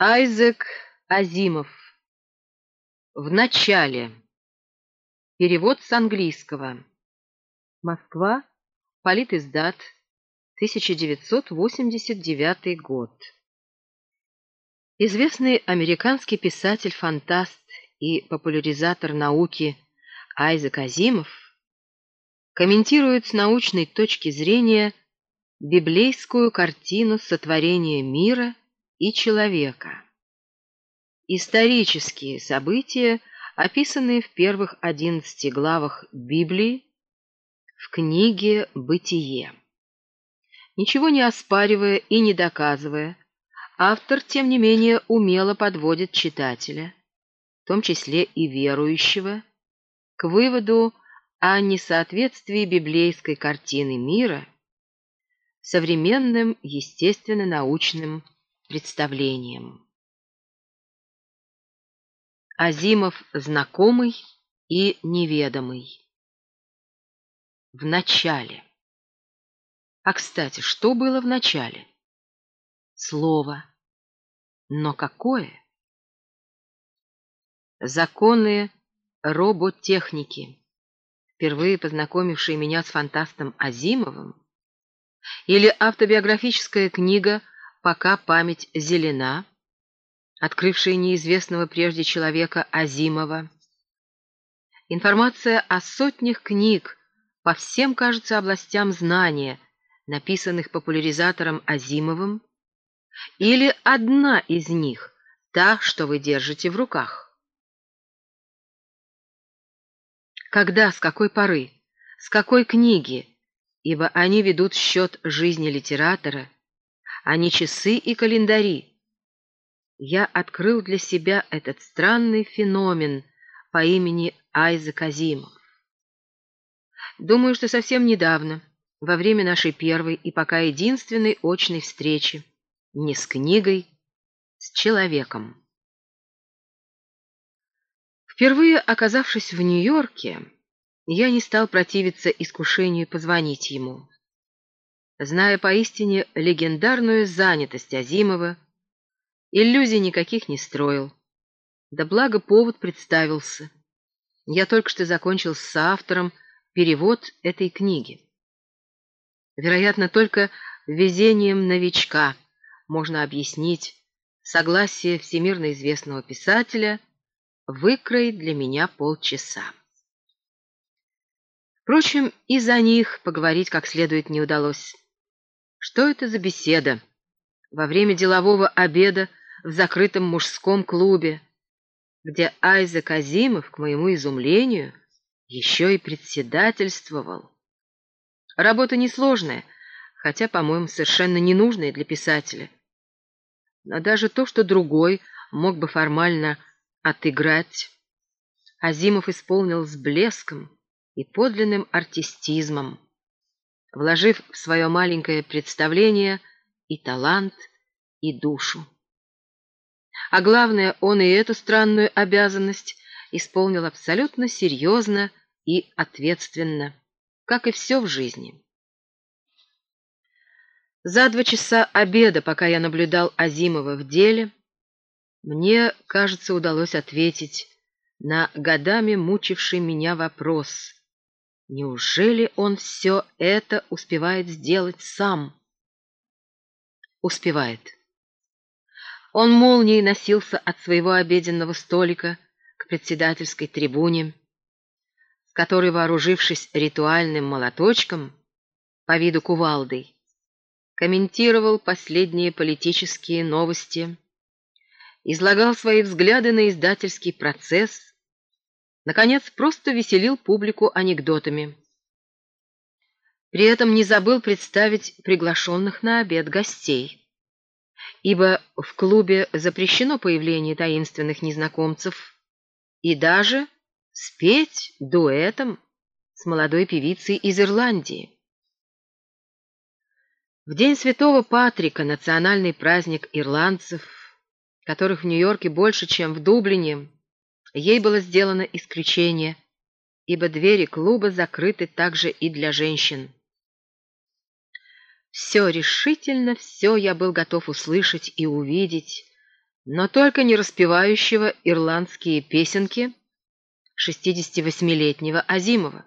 Айзек Азимов. В начале. Перевод с английского. Москва. Политиздат. 1989 год. Известный американский писатель-фантаст и популяризатор науки Айзек Азимов комментирует с научной точки зрения библейскую картину сотворения мира и человека. Исторические события, описанные в первых 11 главах Библии, в книге «Бытие». Ничего не оспаривая и не доказывая, автор, тем не менее, умело подводит читателя, в том числе и верующего, к выводу о несоответствии библейской картины мира современным естественно-научным представлением. Азимов знакомый и неведомый. В начале. А, кстати, что было в начале? Слово. Но какое? Законы роботехники, впервые познакомившие меня с фантастом Азимовым, или автобиографическая книга пока память зелена, открывшая неизвестного прежде человека Азимова. Информация о сотнях книг по всем, кажется, областям знания, написанных популяризатором Азимовым, или одна из них, та, что вы держите в руках. Когда, с какой поры, с какой книги, ибо они ведут счет жизни литератора – а не часы и календари. Я открыл для себя этот странный феномен по имени Айзек Азимов. Думаю, что совсем недавно, во время нашей первой и пока единственной очной встречи, не с книгой, с человеком. Впервые оказавшись в Нью-Йорке, я не стал противиться искушению позвонить ему. Зная поистине легендарную занятость Азимова, иллюзий никаких не строил. Да благо повод представился. Я только что закончил с автором перевод этой книги. Вероятно, только везением новичка можно объяснить согласие всемирно известного писателя выкроить для меня полчаса. Впрочем, и за них поговорить как следует не удалось. Что это за беседа? Во время делового обеда в закрытом мужском клубе, где Айзек Азимов, к моему изумлению, еще и председательствовал. Работа несложная, хотя, по-моему, совершенно ненужная для писателя. Но даже то, что другой мог бы формально отыграть, Азимов исполнил с блеском и подлинным артистизмом вложив в свое маленькое представление и талант, и душу. А главное, он и эту странную обязанность исполнил абсолютно серьезно и ответственно, как и все в жизни. За два часа обеда, пока я наблюдал Азимова в деле, мне, кажется, удалось ответить на годами мучивший меня вопрос — Неужели он все это успевает сделать сам? Успевает. Он молнией носился от своего обеденного столика к председательской трибуне, с которой, вооружившись ритуальным молоточком, по виду кувалдой, комментировал последние политические новости, излагал свои взгляды на издательский процесс Наконец, просто веселил публику анекдотами. При этом не забыл представить приглашенных на обед гостей, ибо в клубе запрещено появление таинственных незнакомцев и даже спеть дуэтом с молодой певицей из Ирландии. В день Святого Патрика, национальный праздник ирландцев, которых в Нью-Йорке больше, чем в Дублине, Ей было сделано исключение, ибо двери клуба закрыты также и для женщин. Все, решительно все я был готов услышать и увидеть, но только не распевающего ирландские песенки 68-летнего Азимова.